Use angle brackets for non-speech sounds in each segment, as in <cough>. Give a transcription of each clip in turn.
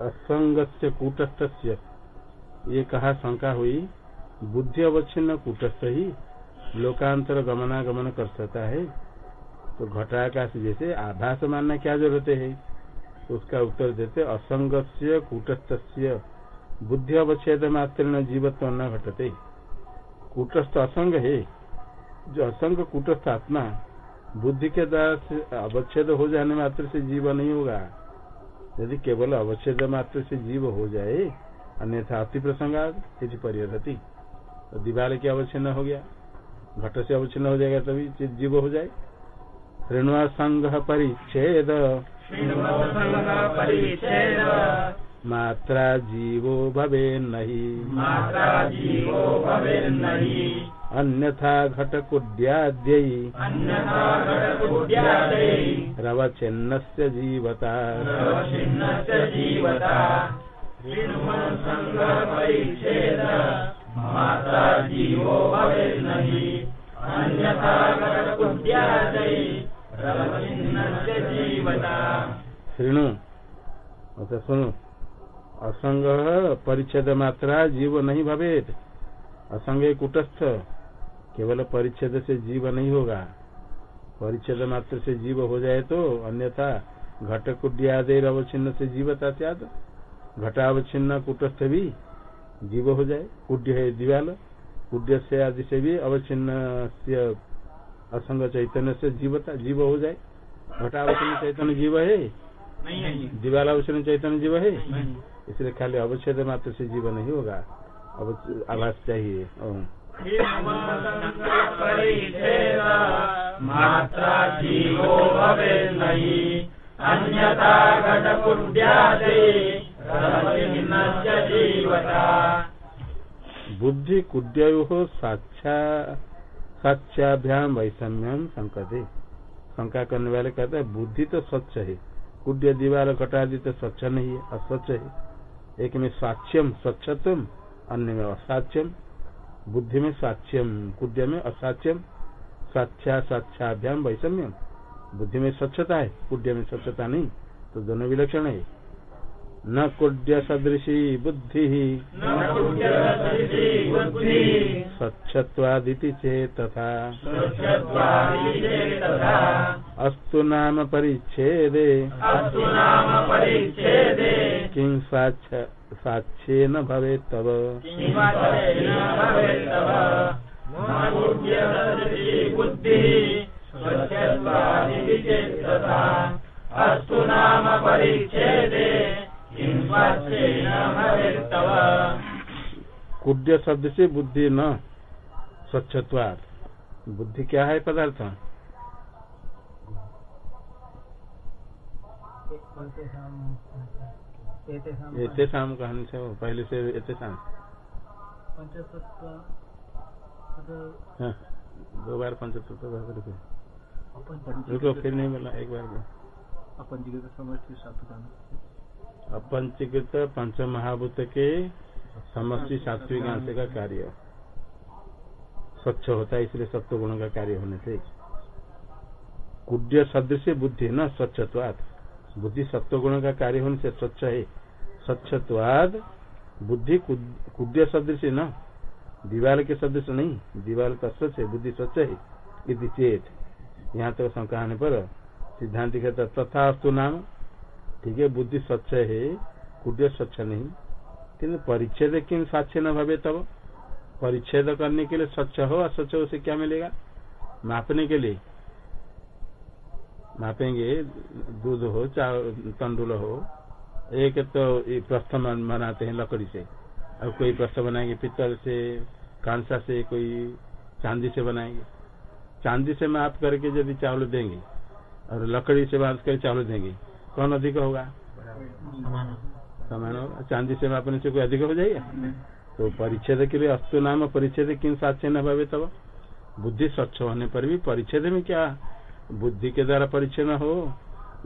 असंग से कूटस्थ ये कहा शंका हुई बुद्धि अवच्छिन्न कूटस्थ ही लोकांतर गमनागमन कर सकता है। तो घटाकाश जैसे आभास मानना क्या ज़रूरत है? उसका उत्तर देते असंग से कूटस्थ बुद्धि अवच्छेद मात्र न जीवत्व न घटते। कूटस्थ असंग है। जो असंग कूटस्थ आत्मा, बुद्धि के द्वारा अवच्छेद हो जाने मात्र से जीव नहीं होगा। यदि केवल अवच्छेद मात्र से जीव हो जाए अन्यथा अति प्रसंगाद यदि परिहरती। तो दीवार के अवच्छिन्न हो गया घट से अवच्छिन्न हो जाएगा तभी जीव हो जाए। ऋणवा संघ परिच्छेद। मात्रा जीवो भवे नहीं मात्रा जीवो भवे नहीं अन्यथा घटकुड्याद्यै। रवचिन्नस्य जीवता। शृणु अच्छा सुनो असंग परिच्छेद मात्रा जीव नहीं भवेत। असंग कुटस्थ। केवल परिच्छेद से जीव नहीं होगा। परिच्छेद मात्र से जीव हो जाए तो अन्यथा घट कुड्यादेर अवच्छिन्न से जीवता त्याग। घटावच्छिन्न कुटस्थ भी जीव हो जाए। कुड्य है दिवाल। कुड्य से आदि से भी अवच्छिन्न से असंग चैतन्य से जीवता जीव हो जाए। घटावच्छिन्न चैतन्य जीव है? नहीं है। दिवाला अवच्छिन्न चैतन्य जीव है? इसलिए खाली अवच्छेद मात्र से जीव नहीं होगा। आवाज़ चाहिए। मात्रा जीवो भवे नहीं अन्यथा बुद्धि कुड्यो साक्षा साक्ष्याभ्याम वैषम्यम संकते। शंका करने वाले कहते हैं, बुद्धि तो स्वच्छ है। कुड्य दीवार घटादि तो स्वच्छ नहीं है, अस्वच्छ है। एक में साक्ष्यम, स्वच्छत्म, अन्य में असाक्ष्यम। बुद्धि में साक्ष्यम कुड्य में असाक्ष्यम साक्षा साक्षाभ्याम वैषम्यम। बुद्धि में स्वच्छता है कुड्य में स्वच्छता नहीं तो दोनों विलक्षण है। न कुड्य सदृशी बुद्धि। स्वच्छत्वादिति चेत तथा अस्तु नाम परिच्छेदे। किं साक्ष्य साक्ष्येन भवेत् तव न कुड्यसदृशी बुद्धिः स्वच्छत्वादिति चेत् तथा अस्तु नाम परिच्छेदे किं स्वच्छेन भवेत्तव। कुड्य शब्द से बुद्धि न स्वच्छत्वाद बुद्धि क्या है पदार्थ एते शाम कहने से पहले से एते शाम हाँ, दो बार पंचतत्व तो रुको फिर नहीं बोला एक बार बोलो। अपंचीकृत पंच महाभूत के समष्टि सात्विक अंश का कार्य। स्वच्छ होता है इसलिए सत्व गुण का कार्य होने से। कुड्य सदृश बुद्धि न स्वच्छत्वाद बुद्धि सत्व गुण का कार्य होने से स्वच्छ है। स्वच्छत्वाद बुद्धि कुद- कुड्य सदृश न? दीवार के सदृश नहीं दीवार का स्वच्छ है, बुद्धि स्वच्छ है यदि चेत। यहाँ तो शंका आने पर सिद्धांत कहता तथा अस्तु नाम। ठीक है, बुद्धि स्वच्छ है कुड्य स्वच्छ नहीं। किन्तु परिच्छेद किन साक्ष्य न भवे तब परिच्छेद करने के लिए स्वच्छ हो, अस्वच्छ उसे क्या मिलेगा? मापने के लिए। मापेंगे दूध हो चाहे तंडुल हो एक तो प्रस्थ बन- बनाते हैं लकड़ी से। और कोई प्रस्थ बनाएँगे पित्तल से कांसा से कोई चांदी से बनाएँगे। चांदी से माप करके यदि चावल देंगे और लकड़ी से बात कर चावल देंगे कौन अधिक होगा? समान। होगा। चांदी से मापने से कोई अधिक हो जाएगा? तो परिच्छेद के लिए अस्तु नाम परिच्छेद किन साक्ष्य न भवे तब? बुद्धि स्वच्छ होने पर भी परिच्छेद में क्या बुद्धि के द्वारा परिच्छन हो,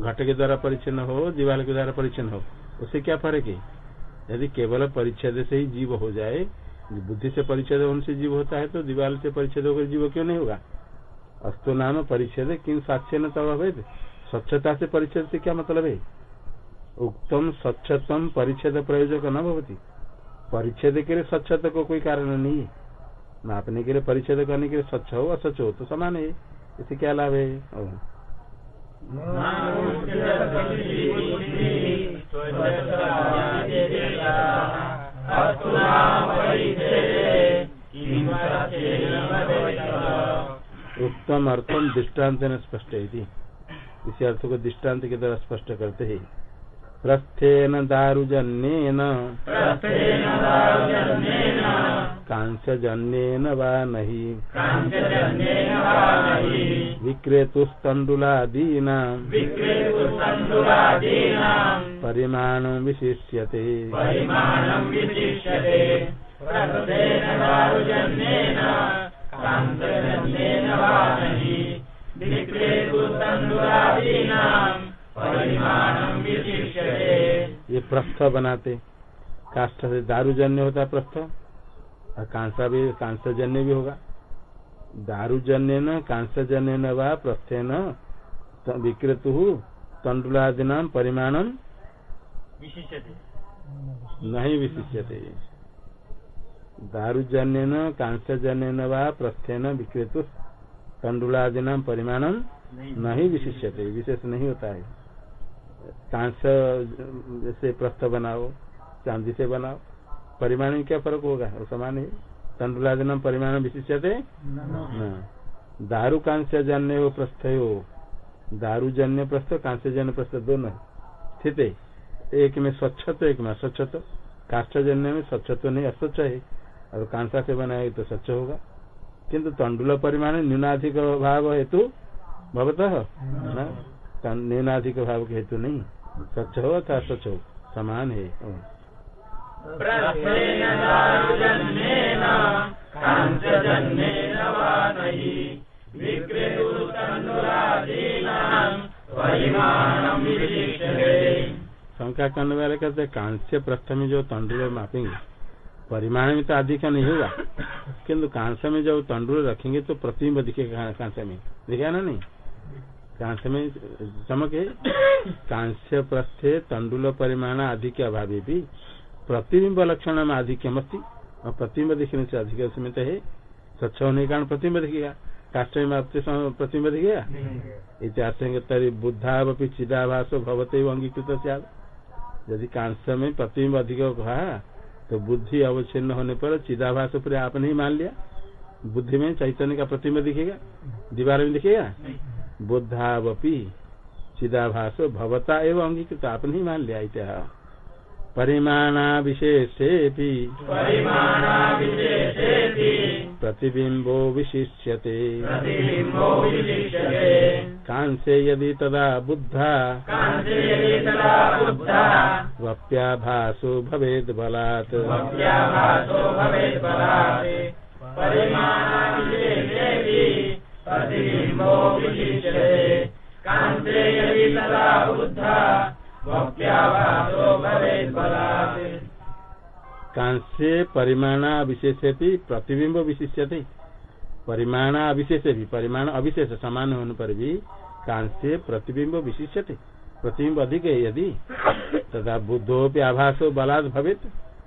घट के द्वारा परिचन्न हो दीवाल के द्वारा परिचन्न हो, उससे क्या फ़र्क है? यदि केवल परिच्छेद से ही जीव हो जाए, बुद्धि से परिच्छेद होने से जीव होता है तो दीवाल से परिच्छेद होकर जीव क्यों नहीं होगा? अस्तु नाम परिच्छेद किन साक्ष्य न स्वच्छता से परिच्छेद से क्या मतलब है? उत्तम स्वच्छतम परिच्छेद प्रयोजक न भवती। परिच्छेद के लिए स्वच्छता को कोई कारण नहीं है। नापने के लिए परिच्छेद करने के लिए स्वच्छ हो अस्वच्छ हो तो समान है। इसे क्या लाभ है? उत्तम अर्थम दृष्टांत न स्पष्ट। इसी अर्थ को दृष्टांत के द्वारा स्पष्ट करते हैं। प्रस्थेन दारुजन्येन। कांस्यजन्येन वा नहि। विक्रेतुस्तण्डुलादीनां। परिमाणं विशिष्यते। परिमाणं विशिष्यते। प्रकृतेन दारुजन्येन कान्तजन्येन वा नहि। विक्रेतुस्तण्डुलादीनां। परिमाणं विशिष्यते। ये प्रस्थ बनाते। काष्ठ से दारूजन्य होता है प्रस्थ। और कांसा भी कांसजन्य भी होगा। दारूजन्य न कांसजन्य न वा प्रस्थे न विक्रेतु तंडुलादि नाम परिमाणम विशिष्यते। नहीं विशिष्यते। दारूजन्य न कांसजन्य न वा प्रस्थे न विक्रेतु तंडुलादि नाम परिमाणम नहीं विशिष्यते। विशेष नहीं होता है। कांस्य जैसे प्रस्थ बनाओ चांदी से बनाओ। परिमाण में क्या फ़र्क होगा? वो समान है। तंडुलादि नाम परिमाण विशिष्यते? न। दारू कांस्य जन्य हो प्रस्थ हो दारू जन्य प्रस्थ कांस्य जन्य प्रस्थ दोनों। स्थित है। एक में स्वच्छत्व एक में अस्वच्छत्व काष्ठ जन्य में स्वच्छत्व नहीं अस्वच्छ है। और कांसा से बनाए तो स्वच्छ होगा। किंतु तंडुल परिमाण न्यूनाधिक भाव हेतु भवतः? न्यूनाधिक भाव के हेतु नहीं। स्वच्छ हो अथवा स्वच्छ हो। समान है। शंका करने वाले कहते कांस्य प्रस्थ में जो तंडुल मापेंगे परिमाण में तो अधिक नहीं होगा, किंतु कांस्य में जब तंडुल रखेंगे तो प्रतिबिंब दिखेगा कांस्य में। दिखेगा ना नहीं? कांस्य में चमक है। कांस्य प्रस्थे तंडुल परिमाण अधिक अभावी भी प्रतिबिंब लक्षण में अधिक्यम अस्ति और प्रतिबिंब दिखने से अधिक उसमें तो है। स्वच्छ होने के कारण प्रतिबिंब दिखेगा। काष्ठ में प्रतिबिंब दिखेगा? इतिहास तरी बुद्धावपि चिदाभास भवते अंगीकृत यदि कांस्य में प्रतिबिंब अधिक कहा तो बुद्धि अवच्छिन्न होने पर चिदाभास पर आपने ही मान लिया। बुद्धि में चैतन्य का प्रतिबिंब दिखेगा। दीवार में दिखेगा? बुद्धावपि चिदाभास भवता एवं अंगीकृत आपने ही मान लिया इतिहास परिमाणाविशेषेऽपि प्रतिबिम्बो विशिष्यते। कांसे यदि तदा बुद्धा कान्ते यदि तदा वप्याभासो भवेद बलात्। कान्ते यदि तदा बुद्धा वक्याभासो भवेत् बलात्। कांसे परिमाणा विशेषे प्रतिबिंब विशिष्यते। परिमाणा अविशेष भी परिमाण अविशेष समान होने पर भी कांसे प्रतिबिंब विशिष्यते। प्रतिबिंब अधिक है यदि तथा बुद्धो पे आभास बलात् भवित।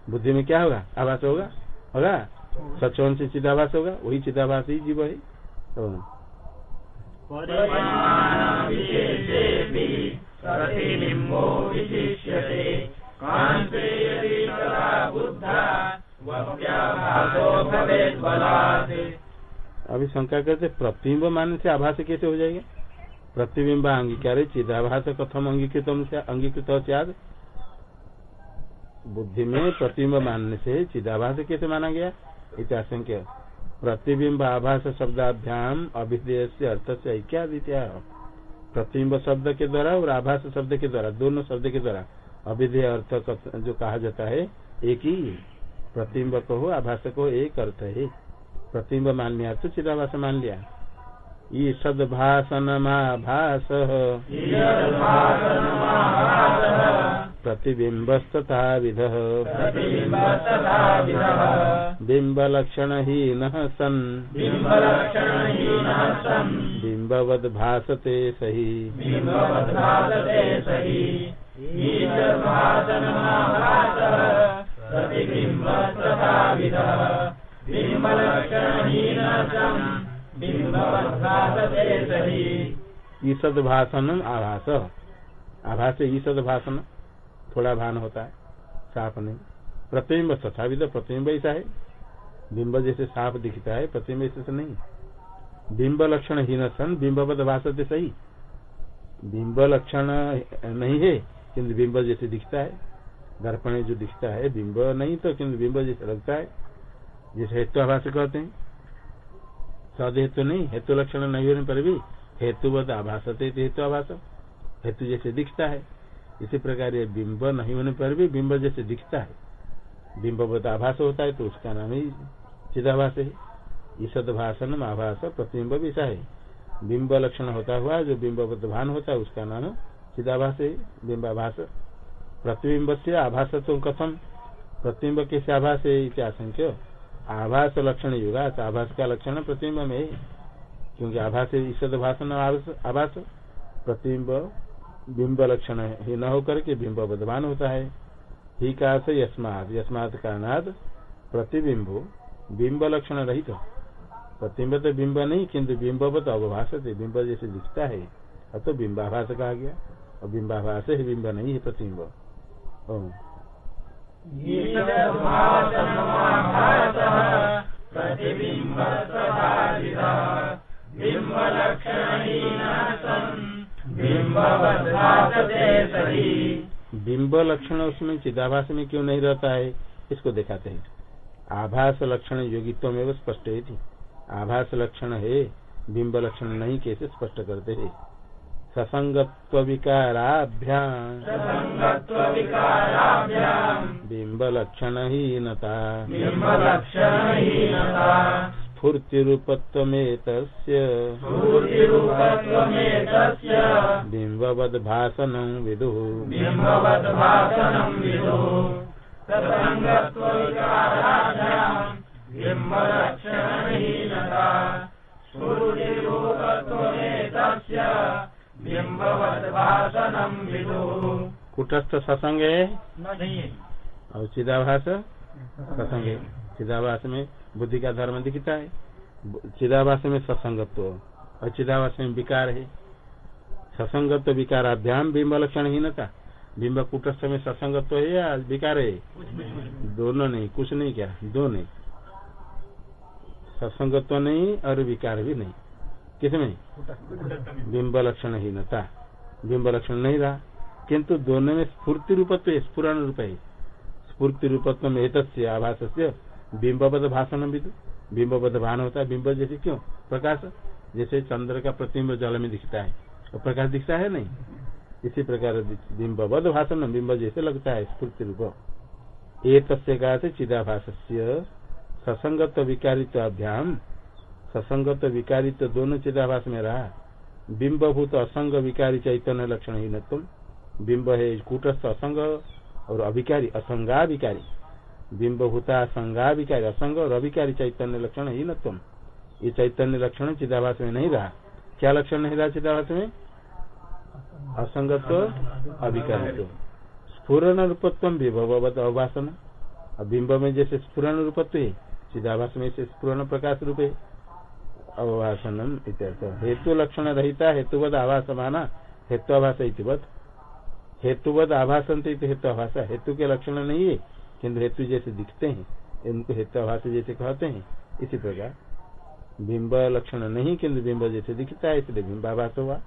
बुद्धि में क्या होगा? आभास होगा? होगा? सचवन से चिदाभास होगा? वही चिदाभास ही जीव है। तो अभी शंका करते प्रतिबिंब मानने से आभास कैसे हो जाएगा? प्रतिबिंब अंगीकार चिदाभास कथम अंगीकृत अंगीकृत हो सियाद बुद्धि में प्रतिबिंब मानने से चिदाभास कैसे माना गया? इत्याशंक्य प्रतिबिंब आभास शब्दाभ्याम अभिधेय से अर्थ से ऐक्यादित्या प्रतिबिंब शब्द के द्वारा और आभास शब्द के द्वारा, दोनों शब्द के द्वारा। अभिधेय अर्थ जो कहा जाता है, एक ही प्रतिबिंब कहो आभास को एक अर्थ है। प्रतिबिंब मान लिया तो चिदाभास मान लिया। ईषद भाषणमाभास प्रतिबिंबस्तथा विध। बिंबलक्षणहीन सन् बिम्बलक्षणहीनः सन्। बिंबवद भासते सही। ईसद भाषण आभास। आभास ईसद भाषण थोड़ा भान होता है। साफ़ नहीं। प्रतिबिंब तथा भी तो प्रतिबिंब ऐसा है। बिंब जैसे साफ़ दिखता है प्रतिबिंब ऐसे नहीं। बिंब लक्षण हीन सन बिंबवत भाषते सही। बिंब लक्षण नहीं है, किंतु बिंब जैसे दिखता है। दर्पण जो दिखता है, बिंब नहीं तो किंतु बिंब जैसे लगता है। जैसे हेतु आभाष कहते हैं। सद हेतु नहीं, हेतु लक्षण नहीं होने पर भी हेतुवत आभास हेतु आभाष हेतु जैसे दिखता है, इसी प्रकार ये बिंब नहीं होने पर भी बिंब जैसे दिखता है। बिंबवत आभाष होता है तो उसका नाम ही चिदाभास है। ईसद भाषण आभास प्रतिबिंब ऐसा है बिंब लक्षण होता हुआ, जो बिंबवत भान होता है, उसका नाम चिदाभास है बिंबाभास प्रतिबिंब से आभास तो कथम प्रतिबिंब कैसे आभास है आशंक्य। आभास लक्षण युगा आभास का लक्षण प्रतिबिंब में है। क्योंकि आभास ईषद भाषण आभास। प्रतिबिंब बिंब लक्षण ही न होकर के बिंब बदवान होता है। ही का से यस्मात कारणात प्रतिबिंबो बिंब लक्षण रहित। तो। प्रतिबिंब तो बिंब नहीं, किंतु बिंबवत अवभाष बिंब जैसे दिखता है, अब तो बिंबाभास कहा गया। और बिंबाभास है बिंब नहीं है प्रतिबिंब बिंब लक्षण उसमें चिदाभास में क्यों नहीं रहता है, इसको दिखाते हैं। आभास लक्षण योगित्व में स्पष्ट है। थी आभास लक्षण है बिंब लक्षण नहीं कैसे स्पष्ट करते है? ससंगत्व विकाराभ्याम बिंब लक्षण हीनता स्फूर्तिरूपत्वमेतस्य। बिम्बवद्भासनं विदुः। कुटस्थ सत्संग है और चिदाभास सत्संग है चिदाभास? में बुद्धि का धर्म दिखता है। चिदाभास में सत्संगत्व और चिदाभास में विकार है। सत्संगत्व विकाराभ्याम बिंब लक्षण हीनता बिंब कुटस्थ में सत्संगत्व है या विकार है? दोनों नहीं कुछ नहीं क्या? दो नहीं। सत्संगत्व नहीं और विकार भी नहीं किसमें बिंब लक्षण ही हीनता बिंब लक्षण नहीं रहा। किंतु दोनों में स्फूर्ति रूपत्व स्फुरन रूप है। स्फूर्ति रूपत्व में आभास से बिंबबद्ध भाषण भी बिंबबद्ध भान होता है, बिंब जैसे क्यों? प्रकाश। जैसे चंद्र का प्रतिबिंब जल में दिखता है। तो प्रकाश दिखता है नहीं? इसी प्रकार बिंबबद्ध भाषण बिंब जैसे लगता है स्फूर्ति रूप एक कहा से चिदाभास ससंगत विकारित अभ्याम ससंगत विकारित दोनों चिदाभास में रहा। बिंबभूत असंग विकारी चैतन्य लक्षण ही न बिंब है कूटस्थ असंग और अभिकारी असंगा विकारी बिंबभूता संगा विकारी असंग और अभिकारी चैतन्य लक्षण ही न ये चैतन्य लक्षण चिदाभास में नहीं रहा। क्या लक्षण नहीं रहा चिदाभास में? असंगत्व अभिकारित्व स्फुरन रूपत्व विभवत अवभाषण बिंब में जैसे स्फुरन रूपत्व है चिदाभास में से स्फुरन प्रकाश रूप है अवभाषण हेतु लक्षण रहता हेतुवद आभास माना हेतु आभास हेतुवद आभासन हेतु आभाषा हेतु के लक्षण नहीं है, किन्तु हेतु जैसे दिखते हैं, इनको हेतु आभास जैसे कहते हैं। इसी प्रकार, बिंब लक्षण नहीं, किन्तु बिंब जैसे दिखता है, इसलिए बिंबाभास हुआ।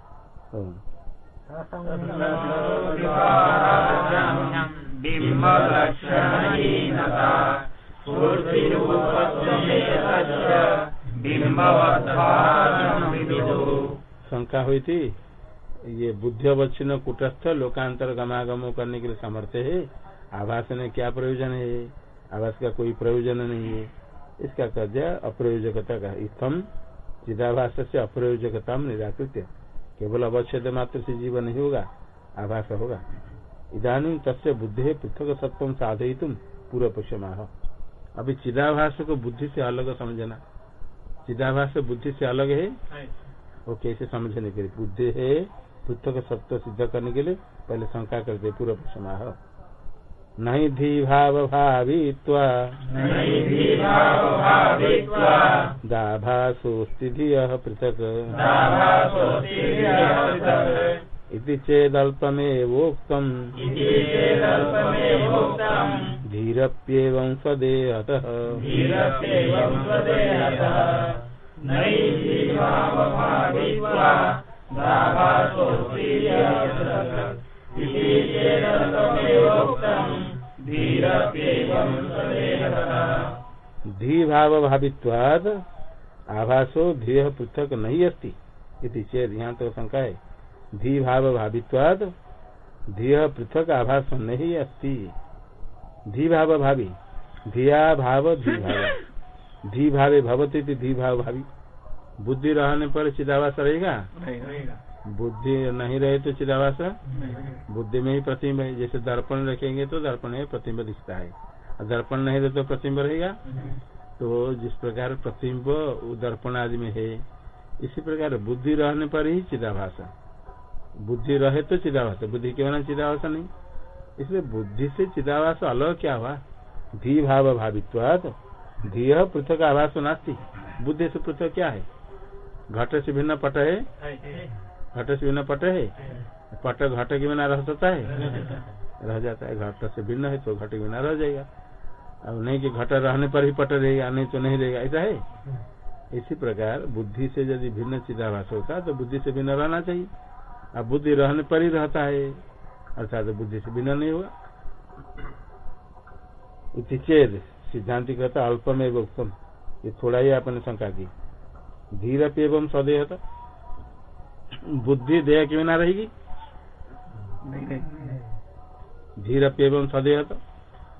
शंका हुई थी, ये बुद्धि अवच्छिन्न कुटस्थ लोकांतर गमागमो करने के लिए समर्थ है? आभास में क्या प्रयोजन है? आभास का कोई प्रयोजन नहीं है। इसका कह दिया अप्रयोजकता का इतम चिदाभास से अप्रयोजकता निराकृत केवल अवच्छेद मात्र से जीवन नहीं होगा, आभास होगा। इधानी तस्य बुद्धि पृथक सत्व साधय तुम पूर्व पक्ष अभी चिदाभास को बुद्धि से अलग समझना। चिदाभास बुद्धि से अलग है? वो कैसे समझने के लिए? बुद्धि है पृथक सत्य सिद्ध करने के लिए पहले शंका करते पूर्व समाह नहीं धी भाव भावित्वा दाभासोस्ति धियः पृथक्। इति चेदल्पमेवोक्तम्। धीरप्येवं स्वदेहतः धी भाव भावित्वाद आभासो ध्येय पृथक नहीं अस्ति इति चेद यहाँ तो शंका है धी भाव भावित्वाद धीय पृथक आभास नहीं अस्ति। धी भाव भावी धिया भाव धी भाव <laughs> धी भावे भवती धी भाव भावी बुद्धि रहने पर चिदावास रहेगा? बुद्धि नहीं रहे तो चिदावास बुद्धि में ही प्रतिम्ब है। जैसे दर्पण रखेंगे तो दर्पण में प्रतिम्ब दिखता है। दर्पण नहीं रहे तो प्रतिम्ब रहेगा? तो जिस प्रकार प्रतिम्ब दर्पण आदि में है इसी प्रकार बुद्धि रहने पर ही चिदाभास। बुद्धि रहे तो चिदाभाषा बुद्धि के बिना चिदाभास नहीं। इसलिए बुद्धि से चिदावास अलग क्या हुआ? धी भाव भावित्वाद धी पृथक आभास नास्ती। बुद्धि से पृथक क्या है? घट से भिन्न पट है। घट से भिन्न पट है। पट घट के बिना रह सकता है। रह जाता है। घट से भिन्न है तो घट के बिना रह जाएगा। अब नहीं कि घट रहने पर ही पट रहेगा, नहीं तो नहीं रहेगा। ऐसा है? इसी प्रकार बुद्धि से यदि भिन्न चिदाभास होता तो बुद्धि से भिन्न रहना चाहिए। अब बुद्धि रहने पर ही रहता है। अर्थात बुद्धि से भिन्न नहीं हुआ। चेद सिद्धांति कहता अल्पम एवं उत्तम ये थोड़ा ही आपने शंका की। धीरप एवं सदैह बुद्धि देह के बिना रहेगी? धीरप एवं सदैह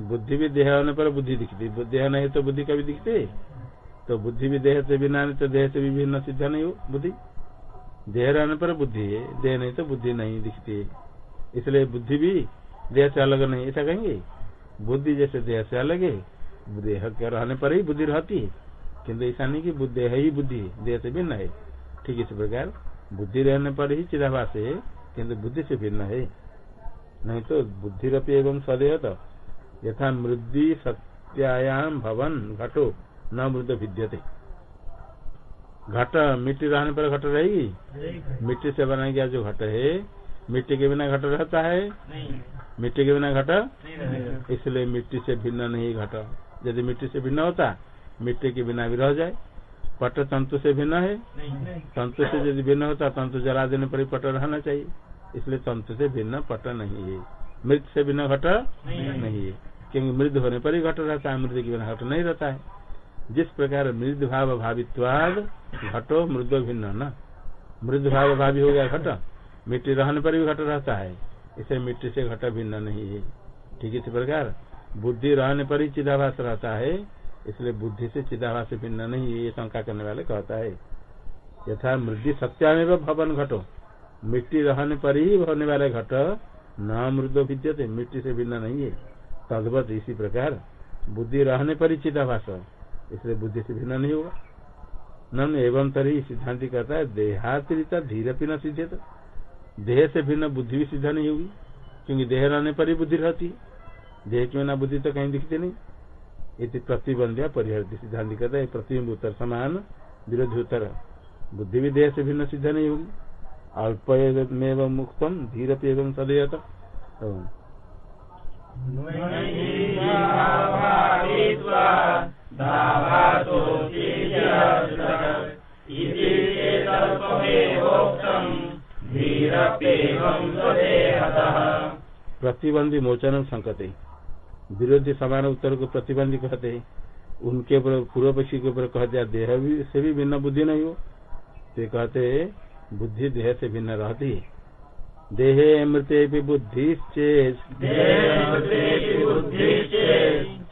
बुद्धि भी देह होने पर बुद्धि दिखती। देह नहीं तो बुद्धि कभी दिखते? तो बुद्धि भी देह से बिना नहीं तो देह से भी भिन्न सिद्ध नहीं हो बुद्धि। देह रहने पर बुद्धि है। देह नहीं तो बुद्धि नहीं दिखती इसलिए बुद्धि भी देह से अलग नहीं ऐसा कहेंगे? बुद्धि जैसे देह से अलग है देह के रहने पर ही बुद्धि रहती है। किन्तु ऐसा नहीं की देह ही बुद्धि देह से भिन्न है। ठीक इसी प्रकार बुद्धि रहने पर ही चिदाभास है किन्तु बुद्धि से भिन्न है। नहीं तो बुद्धिरपी एवं सदैह तो यथा मृद्धि सत्यायाम भवन घटो न मृद विद्यते घट मिट्टी रहने पर घट रहेगी? मिट्टी से बनाया गया जो घट है मिट्टी के बिना घट रहता है? मिट्टी के बिना घट? इसलिए मिट्टी से भिन्न नहीं घट। यदि मिट्टी से भिन्न होता मिट्टी के बिना भी रह जाए। पट तंतु से भिन्न है? तंतु से यदि भिन्न होता तंतु जला देने पर ही पट रहना चाहिए। इसलिए तंतु से भिन्न पट नहीं है। मृत से बिना घट नहीं है। क्योंकि मृद होने पर ही घट रहता है मृद के बिना घट नहीं रहता है। जिस प्रकार मृद भाव भावित्वाद घटो मृद भिन्न न? मृद भाव भावी हो गया घट? मिट्टी रहने पर भी घट रहता है। इसे मिट्टी से घट भिन्न नहीं है। ठीक इसी प्रकार, बुद्धि रहने पर ही चिदाभास रहता है, इसलिए बुद्धि से चिदाभास भिन्न नहीं है, ये शंका करने वाले कहता है। यथा मृद्धि सत्यामेव भवन घटो। मिट्टी रहने पर ही होने वाले घट न मृदो विद्यते मिट्टी से भिन्न नहीं है। तदवत इसी प्रकार, बुद्धि रहने पर ही चिदाभास, इसलिए बुद्धि से भिन्न नहीं होगा। नन एवं तरी सिद्धांति कहता है, देहातिरिता धीरपी न सिद्धे देह से भिन्न बुद्धि भी सिद्ध नहीं होगी, क्योंकि देह रहने पर ही बुद्धि रहती है। देह के बिना बुद्धि तो कहीं दिखती नहीं। इति प्रतिबंध्या परिहर सिद्धांत कहता है, प्रतिबिंब उत्तर समान, विरोधी उत्तर। बुद्धि भी देह से भिन्न सिद्ध नहीं होगी। अल्प मुक्तम धीरपी एवं सदैव प्रतिबंधी मोचन संकते विरोधी समान उत्तर को प्रतिबंधी कहते। हैं उनके ऊपर पूर्व पक्षी के ऊपर कह दिया देह भी से भी भिन्न बुद्धि नहीं हो। तो कहते बुद्धि देह से भिन्न रहती है। देहे मृते भी बुद्धि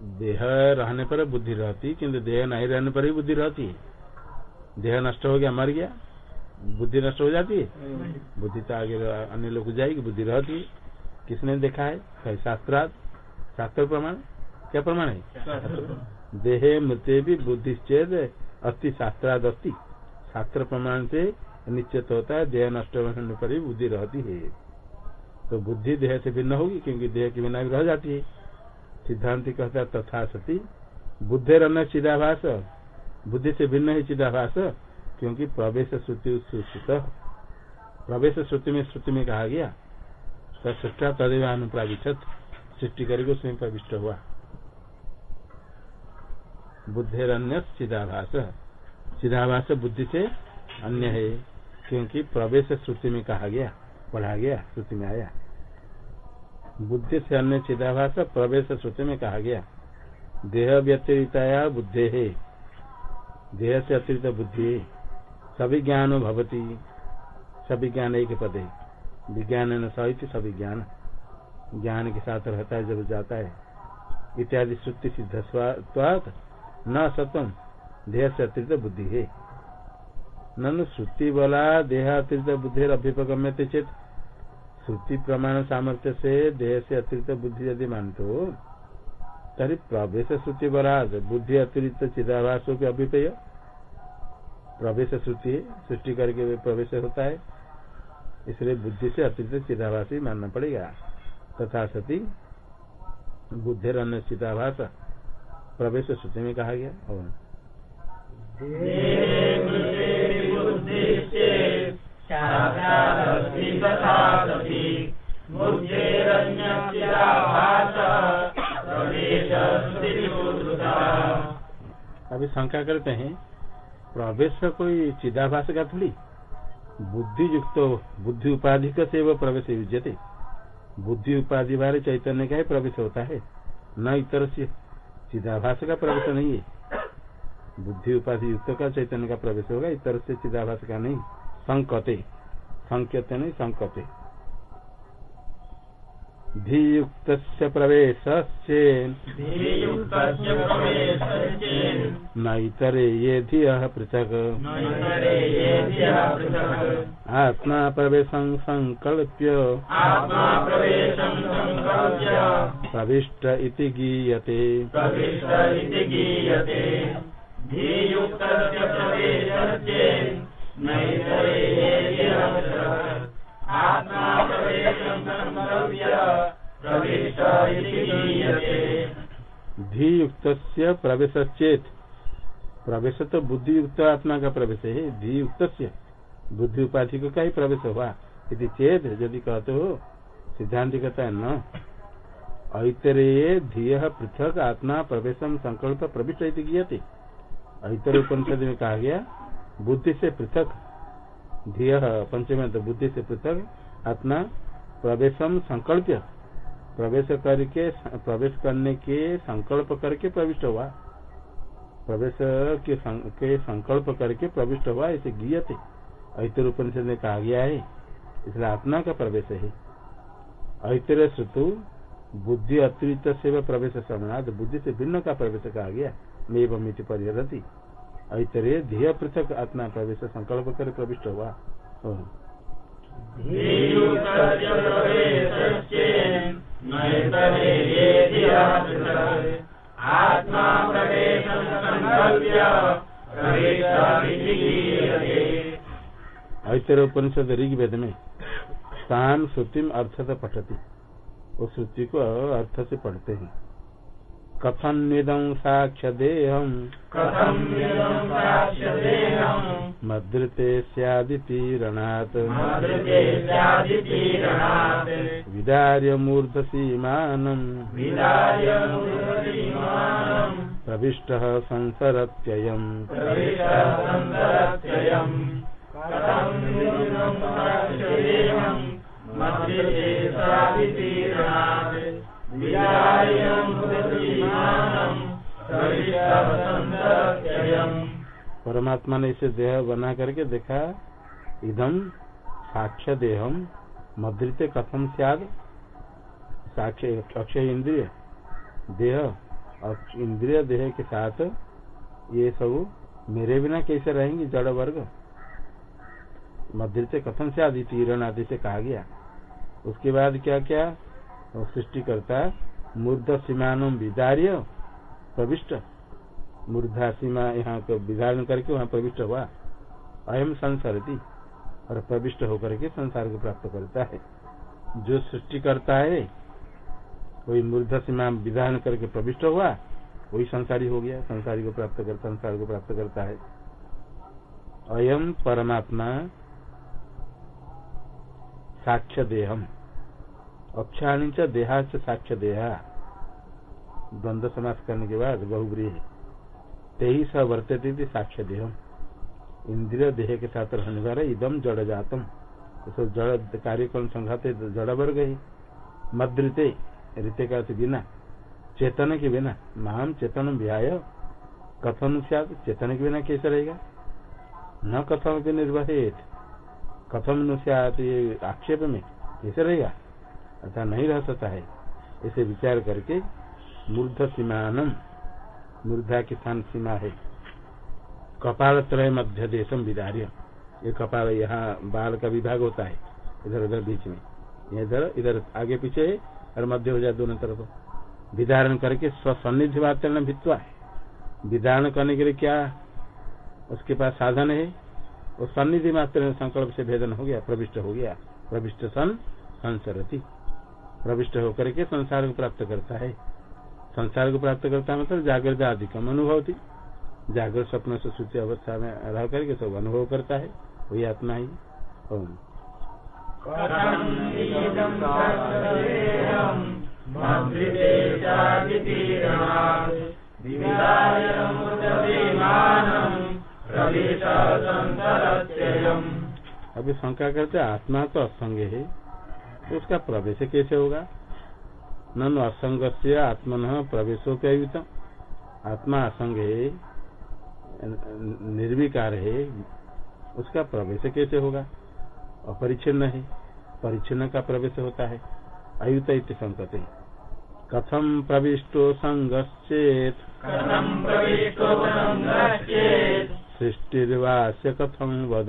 देह रहने पर बुद्धि रहती किंतु देह नहीं रहने पर ही बुद्धि रहती है। देह नष्ट हो गया मर गया बुद्धि नष्ट हो जाती है? बुद्धि तो आगे अन्य लोग जाएगी बुद्धि रहती है। किसने देखा है? कहीं शास्त्रार्थ। शास्त्र प्रमाण? क्या प्रमाण है? देह मृत्य भी बुद्धिश्चेद अस्थि शास्त्राद अस्थि शास्त्र प्रमाण से निश्चित होता है देह नष्ट होने पर ही बुद्धि रहती है। तो बुद्धि देह से भिन्न होगी क्योंकि देह के बिना भी रह जाती है। सिद्धांत कहता तथा सती। बुद्धि रन चिदाभास। बुद्धि से भिन्न है चिदाभास, क्योंकि प्रवेश श्रुति उत्सुत प्रवेश श्रुति में श्रुति में कहा गया सृष्टा तदेव अनुप्राविशत। सृष्टि करके उसमें प्रविष्ट हुआ। बुद्धिरन्य चिदाभास। चिदाभास बुद्धि से अन्य है, क्योंकि प्रवेश श्रुति में कहा गया, पढ़ा गया, श्रुति में आया। बुद्धि से अन्य चिदाभास प्रवेश श्रुति में कहा गया। देह व्यतिरिताया बुद्धि। है देह से अतिरिक्त बुद्धि है सभी ज्ञान भवती। सभी ज्ञान एक पद। है विज्ञान सहित सभी ज्ञान ज्ञान के साथ रहता है, जब जाता है। इत्यादि श्रुति सिद्ध न सतम देह से अतिरिक्त बुद्धि है। ननु श्रुति बोला देह अतिरिक्त बुद्धि अभ्युपगम्य चेत श्रुति प्रमाण सामर्थ्य से देह से अतिरिक्त बुद्धि यदि मानते हो तरी प्रवेश श्रुति बराज। बुद्धि अतिरिक्त चिदाभासों के अभिपेय प्रवेश श्रुति, सृष्टि करके प्रवेश होता है। इसलिए बुद्धि से अतिरिक्त चिदाभास ही मानना पड़ेगा। तथा सती, बुद्धि अन्य चिदाभास। प्रवेश श्रुति में कहा गया, और अभी शंका करते हैं, प्रवेश कोई चिदाभास का थोड़ी बुद्धि युक्त, बुद्धि उपाधि का से वो प्रवेश युजते बुद्धि उपाधि बारे चैतन्य का ही प्रवेश होता है, न इतर से चिदाभास का प्रवेश नहीं है। बुद्धि उपाधि युक्त का चैतन्य का प्रवेश होगा, इतर से चिदाभास का नहीं। संकते, संकेत नहीं, संकते। धीयुक्त प्रवेश नैतरे ये धिय पृथक। आत्मा प्रवेश संकल्प्य। प्रविष्ट इति गीयते। धी युक्त प्रवेश चेत प्रवेश तो बुद्धि युक्त आत्मा का प्रवेश है धी युक्त बुद्धि उपाधि को का ही प्रवेश हुआ यदि चेत यदि कहते हो सिद्धांत कहता है न। ऐतरेय धीय पृथक आत्मा प्रवेशम संकल्प गीयते ऐतर उपनिषद में कहा गया बुद्धि से पृथक। धीय, पंचम तो बुद्धि से पृथक आत्मा प्रवेशम संकल्प प्रवेश करके प्रवेश करने के संकल्प करके प्रविष्ट हुआ। प्रवेश के, के संकल्प करके प्रविष्ट हुआ इसे गीयते। ऐतर उपनिषद में कहा गया है। इसलिए आत्मा का प्रवेश है। ऐतर श्रुतु बुद्धि अतिरिक्त से प्रवेश समानात बुद्धि से भिन्न का प्रवेश कहा गया। मेवमिति परिहरती। ऐतरे ध्येय पृथक आत्मा प्रवेश संकल्प कर प्रविष्ट हुआ। ऐतर उपनिषद ऋग्वेद में तान श्रुतिम अर्थ से पठती। उस श्रुति को अर्थ से पढ़ते हैं। कथम निदं साक्ष्यदेहम्। मद्रते स्यादितीरणात् विदार्य मूर्धसीमानम् प्रविष्टः संसरत्ययम्। परमात्मा ने इसे देह बना करके देखा इदम साक्ष्य देहम मद्रित कथम सियाद? साक्ष्य, अक्षय इंद्रिय, देह और इंद्रिय देह के साथ ये सब मेरे बिना कैसे रहेंगे, जड़ वर्ग? मध्य कथन से आदि तीरण आदि से कहा गया। उसके बाद क्या क्या सृष्टि करता मूर्ध सीमान विदार्य, प्रविष्ट। मूर्धा सीमा यहाँ को विधारण करके वहाँ प्रविष्ट हुआ। अयम संसरती, और प्रविष्ट होकर के संसार को प्राप्त करता है। जो सृष्टि करता है, वही मूर्ध सीमा विधान करके प्रविष्ट हुआ, वही संसारी हो गया। संसारी को प्राप्त कर, संसार को प्राप्त करता है। अयम परमात्मा, साक्ष्य देहम। अक्षाणी च देहा साक्ष्य देहा। द्वंद्व समास करने के बाद बहुग्री ते ही स वर्तते साक्ष्य देहम इंद्रिय देह के साथ रहने वाला इदम जड़ जातम। तो जड़ कार्यक्रम संघाते जड़ वर्ग ही। मद्रिते, रीते का बिना चेतन के बिना, नाम चेतन व्याय। कथन चेतन के बिना कैसे रहेगा? न कथम भी निर्वहित। कथम न ये आक्षेप में कैसे रहेगा? ऐसा नहीं रह सकता है। इसे विचार करके मूर्ध सीमानम, मूर्धा की स्थान सीमा है। कपाल त्रय मध्य देशम विदार्य। ये कपाल यहाँ बाल का विभाग होता है, इधर उधर बीच में। इधर इधर आगे पीछे है और मध्य हो जाए दोनों तरफ़। विदारण करके स्वसन्निधि वातावरण भित्वा है। विदारण करने के लिए क्या उसके पास साधन है? वो सन्निधि मात्र संकल्प से भेदन हो गया, प्रविष्ट हो गया। प्रविष्ट सन संसरती। प्रविष्ट होकर के संसार को प्राप्त करता है। संसार को प्राप्त करता है मतलब जागृत आदि कम अनुभव थी। जागृत स्वप्न से सूची अवस्था में रह करके सब अनुभव करता है। वही आत्मा ही। ओम। अभी शंका करते आत्मा तो असंग है। तो उसका प्रवेश कैसे होगा? न असंग से आत्मन प्रवेशोपयुत आत्मा असंग है निर्विकार है उसका प्रवेश कैसे होगा? अपरिच्छिन्न है परिच्छिन्न का प्रवेश होता है। अयुत इत संकते। कथम प्रविष्टो संगश्चेत? सृष्टिर्वास्य कथम वद?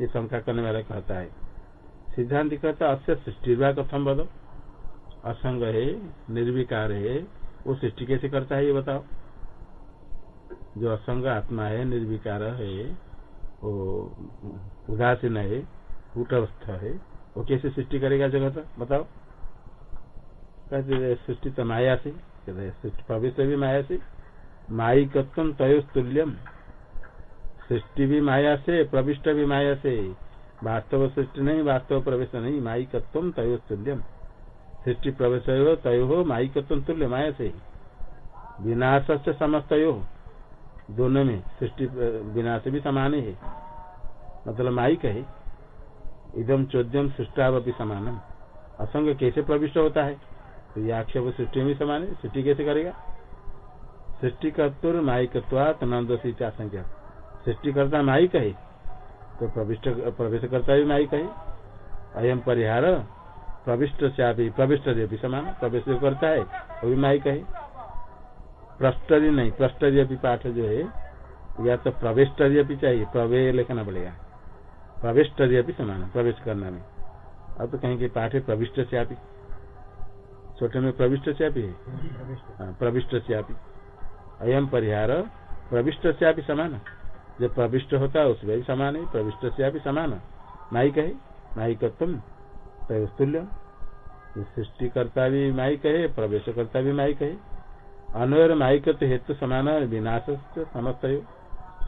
ये शंका करने वाला कहता है। सिद्धांत कहता अस्य सृष्टि कथम बदो असंग है, निर्विकार है, वो सृष्टि कैसे करता है ये बताओ। जो असंग आत्मा है, निर्विकार है, वो उदासीन है, कूटस्थ है, वो कैसे सृष्टि करेगा जगत? बताओ। कहते सृष्टि तो माया से सृष्टि प्रवेश भी माया से। माई माइकत्व तयोस्तुल्यम। सृष्टि भी माया से, प्रविष्ट भी माया से। वास्तव सृष्टि नहीं, वास्तव प्रवेश नहीं माइकत्व तयोस्तुल्यम सृष्टि प्रवेश तय हो माइकत्व तुल्य माया से विनाश से समस्त दोनों में सृष्टि विनाश भी समान है। मतलब माइक है। इदम चौद्यम सृष्टावपी समानम। असंग कैसे प्रविष्ट होता है? तो ये आक्षेप सृष्टि में समान है सृष्टि कैसे करेगा? सृष्टि कर्तुर माइकत्वात नंदसी संख्या सृष्टि करता माइक है तो प्रविष्ट प्रवेश करता भी माइक है अयम परिहार प्रविष्ट से अभी प्रविष्ट भी समान प्रवेश जो करता है वो भी माइक है प्रष्टरी नहीं प्रष्टरी भी पाठ जो है या तो प्रवेष्टरी भी चाहिए प्रवे लिखना पड़ेगा। प्रविष्टरी भी समान प्रवेश करना में अब तो कहीं के पाठ है प्रविष्ट से आप छोटे में प्रविष्ट से आप है प्रविष्ट से आप अयम परिहार प्रविष्ट से आप समान। जो प्रविष्ट होता है, उसमें भी समान है, प्रविष्ट से भी समान माइक है माइकत्व तुल्य सृष्टि करता भी माइक है प्रवेश करता भी माइक है। अन्वय माइक हेतु समान विनाश समस्त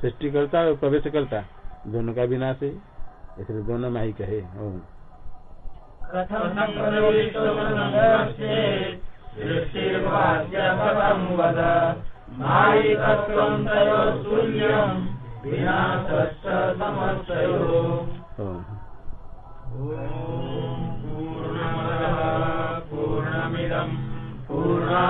सृष्टिकर्ता और प्रवेश करता दोनों का विनाश है, इसलिए दोनों माइक है। ओम। ओम पूर्णमिदम् पूर्णा